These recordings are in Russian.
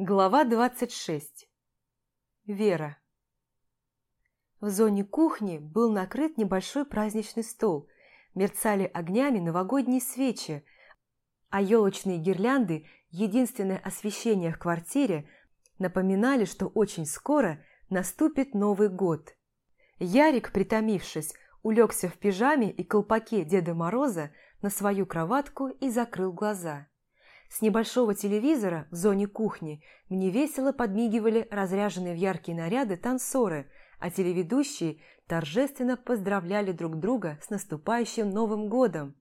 Глава 26. Вера. В зоне кухни был накрыт небольшой праздничный стол, мерцали огнями новогодние свечи, а елочные гирлянды, единственное освещение в квартире, напоминали, что очень скоро наступит Новый год. Ярик, притомившись, улегся в пижаме и колпаке Деда Мороза на свою кроватку и закрыл глаза. С небольшого телевизора в зоне кухни мне весело подмигивали разряженные в яркие наряды танцоры, а телеведущие торжественно поздравляли друг друга с наступающим Новым годом.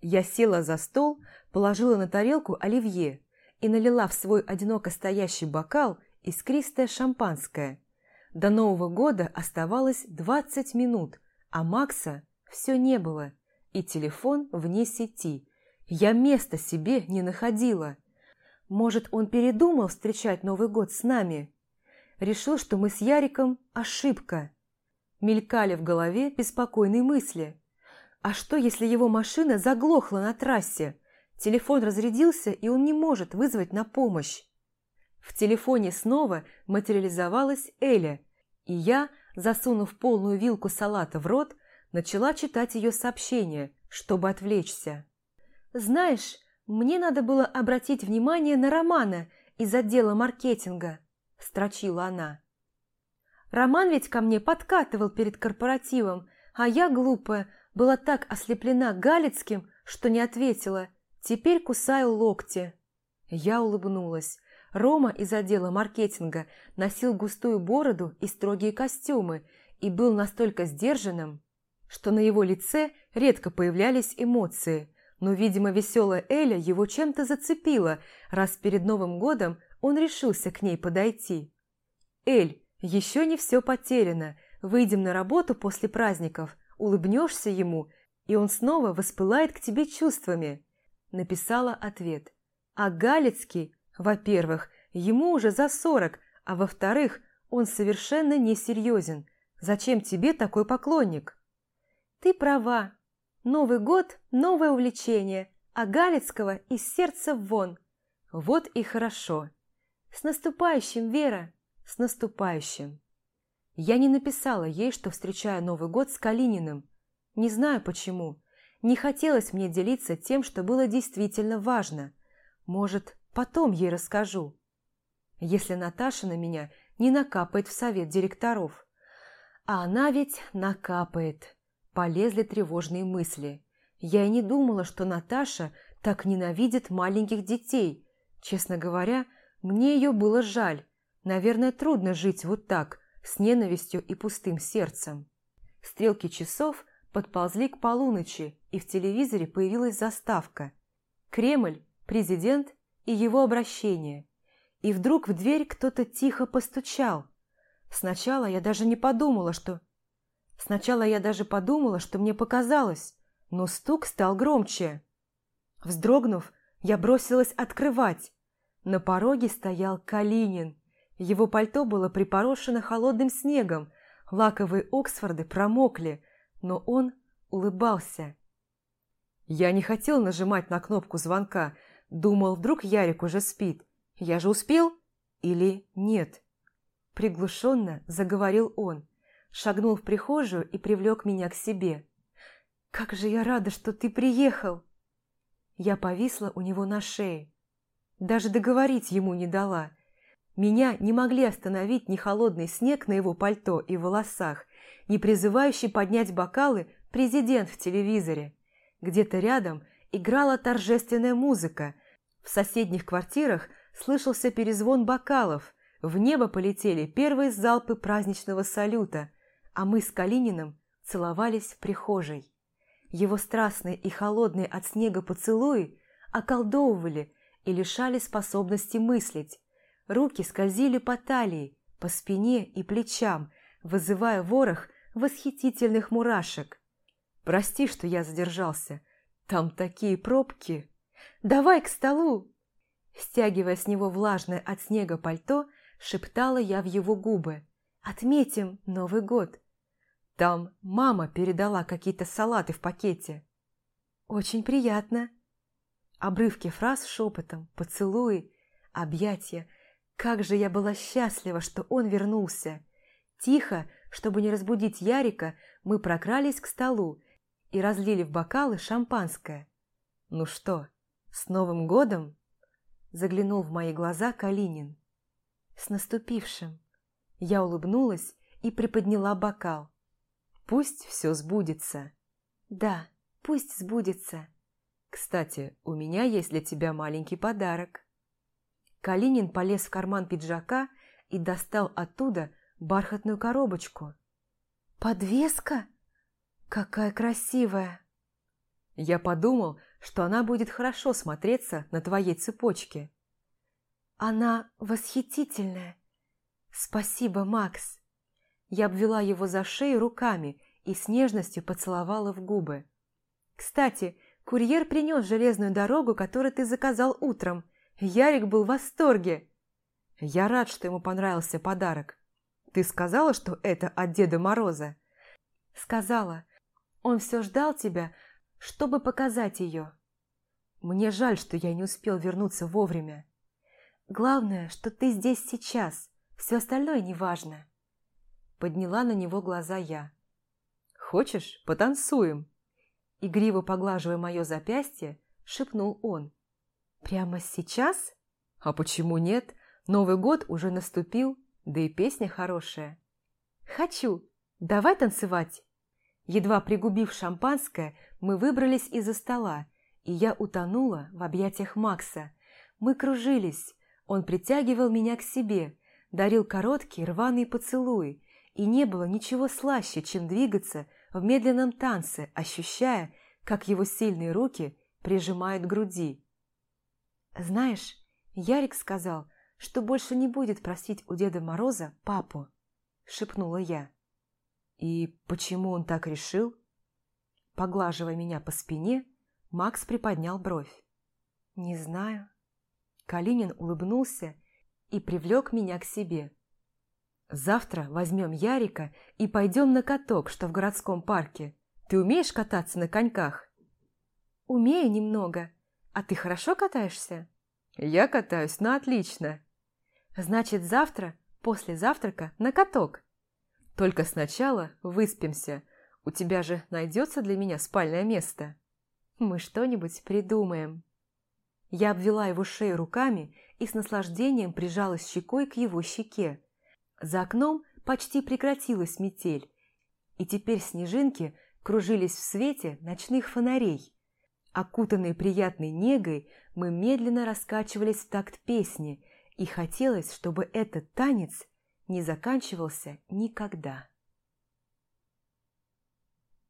Я села за стол, положила на тарелку оливье и налила в свой одиноко стоящий бокал искристое шампанское. До Нового года оставалось 20 минут, а Макса все не было, и телефон вне сети – я места себе не находила. Может, он передумал встречать Новый год с нами? Решил, что мы с Яриком – ошибка. Мелькали в голове беспокойные мысли. А что, если его машина заглохла на трассе? Телефон разрядился, и он не может вызвать на помощь. В телефоне снова материализовалась Эля, и я, засунув полную вилку салата в рот, начала читать ее сообщение, чтобы отвлечься. «Знаешь, мне надо было обратить внимание на Романа из отдела маркетинга», – строчила она. «Роман ведь ко мне подкатывал перед корпоративом, а я, глупая, была так ослеплена Галицким, что не ответила. Теперь кусаю локти». Я улыбнулась. Рома из отдела маркетинга носил густую бороду и строгие костюмы и был настолько сдержанным, что на его лице редко появлялись эмоции – но, видимо, веселая Эля его чем-то зацепила, раз перед Новым годом он решился к ней подойти. «Эль, еще не все потеряно. Выйдем на работу после праздников, улыбнешься ему, и он снова воспылает к тебе чувствами», – написала ответ. А Галицкий, во-первых, ему уже за сорок, а во-вторых, он совершенно несерьезен. Зачем тебе такой поклонник? Ты права, Новый год – новое увлечение, а Галицкого из сердца вон. Вот и хорошо. С наступающим, Вера, с наступающим. Я не написала ей, что встречаю Новый год с Калининым. Не знаю почему. Не хотелось мне делиться тем, что было действительно важно. Может, потом ей расскажу. Если Наташа на меня не накапает в совет директоров. А она ведь накапает. Полезли тревожные мысли. Я и не думала, что Наташа так ненавидит маленьких детей. Честно говоря, мне ее было жаль. Наверное, трудно жить вот так, с ненавистью и пустым сердцем. Стрелки часов подползли к полуночи, и в телевизоре появилась заставка. Кремль, президент и его обращение. И вдруг в дверь кто-то тихо постучал. Сначала я даже не подумала, что Сначала я даже подумала, что мне показалось, но стук стал громче. Вздрогнув, я бросилась открывать. На пороге стоял Калинин. Его пальто было припорошено холодным снегом, лаковые Оксфорды промокли, но он улыбался. Я не хотел нажимать на кнопку звонка, думал, вдруг Ярик уже спит. Я же успел или нет? Приглушенно заговорил он шагнул в прихожую и привлек меня к себе. «Как же я рада, что ты приехал!» Я повисла у него на шее. Даже договорить ему не дала. Меня не могли остановить ни холодный снег на его пальто и волосах, ни призывающий поднять бокалы президент в телевизоре. Где-то рядом играла торжественная музыка. В соседних квартирах слышался перезвон бокалов. В небо полетели первые залпы праздничного салюта а мы с Калининым целовались в прихожей. Его страстные и холодные от снега поцелуи околдовывали и лишали способности мыслить. Руки скользили по талии, по спине и плечам, вызывая ворох восхитительных мурашек. «Прости, что я задержался. Там такие пробки. Давай к столу!» Стягивая с него влажное от снега пальто, шептала я в его губы. «Отметим Новый год!» Там мама передала какие-то салаты в пакете. Очень приятно. Обрывки фраз шепотом, поцелуи, объятия. Как же я была счастлива, что он вернулся. Тихо, чтобы не разбудить Ярика, мы прокрались к столу и разлили в бокалы шампанское. «Ну что, с Новым годом?» Заглянул в мои глаза Калинин. «С наступившим!» Я улыбнулась и приподняла бокал. «Пусть все сбудется!» «Да, пусть сбудется!» «Кстати, у меня есть для тебя маленький подарок!» Калинин полез в карман пиджака и достал оттуда бархатную коробочку. «Подвеска? Какая красивая!» Я подумал, что она будет хорошо смотреться на твоей цепочке. Она восхитительная. Спасибо, Макс. Я обвела его за шею руками и с нежностью поцеловала в губы. Кстати, курьер принес железную дорогу, которую ты заказал утром. Ярик был в восторге. Я рад, что ему понравился подарок. Ты сказала, что это от Деда Мороза? Сказала. Он все ждал тебя, чтобы показать ее. Мне жаль, что я не успел вернуться вовремя. Главное, что ты здесь сейчас, все остальное неважно. Подняла на него глаза я. «Хочешь, потанцуем?» Игриво поглаживая мое запястье, шепнул он. «Прямо сейчас?» «А почему нет? Новый год уже наступил, да и песня хорошая». «Хочу! Давай танцевать!» Едва пригубив шампанское, мы выбрались из-за стола, и я утонула в объятиях Макса. Мы кружились, он притягивал меня к себе, дарил короткие рваные поцелуи, и не было ничего слаще, чем двигаться в медленном танце, ощущая, как его сильные руки прижимают к груди. «Знаешь, Ярик сказал, что больше не будет просить у Деда Мороза папу», — шепнула я. «И почему он так решил?» Поглаживая меня по спине, Макс приподнял бровь. «Не знаю». Калинин улыбнулся и привлек меня к себе. «Завтра возьмем Ярика и пойдем на каток, что в городском парке. Ты умеешь кататься на коньках?» «Умею немного. А ты хорошо катаешься?» «Я катаюсь, на отлично». «Значит, завтра, после завтрака, на каток?» Только сначала выспимся. У тебя же найдется для меня спальное место. Мы что-нибудь придумаем. Я обвела его шею руками и с наслаждением прижалась щекой к его щеке. За окном почти прекратилась метель, и теперь снежинки кружились в свете ночных фонарей. Окутанные приятной негой, мы медленно раскачивались в такт песни, и хотелось, чтобы этот танец не заканчивался никогда.